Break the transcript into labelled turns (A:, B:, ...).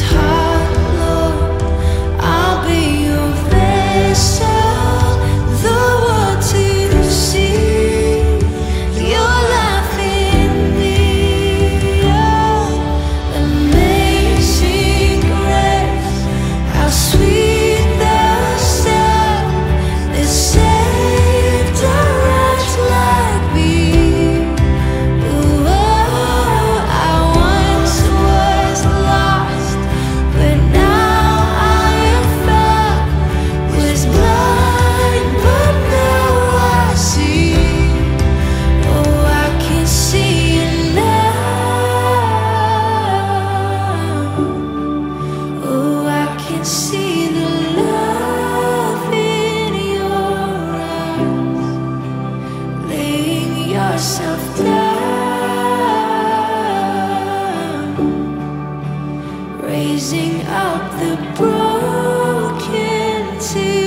A: take this raising up the broken to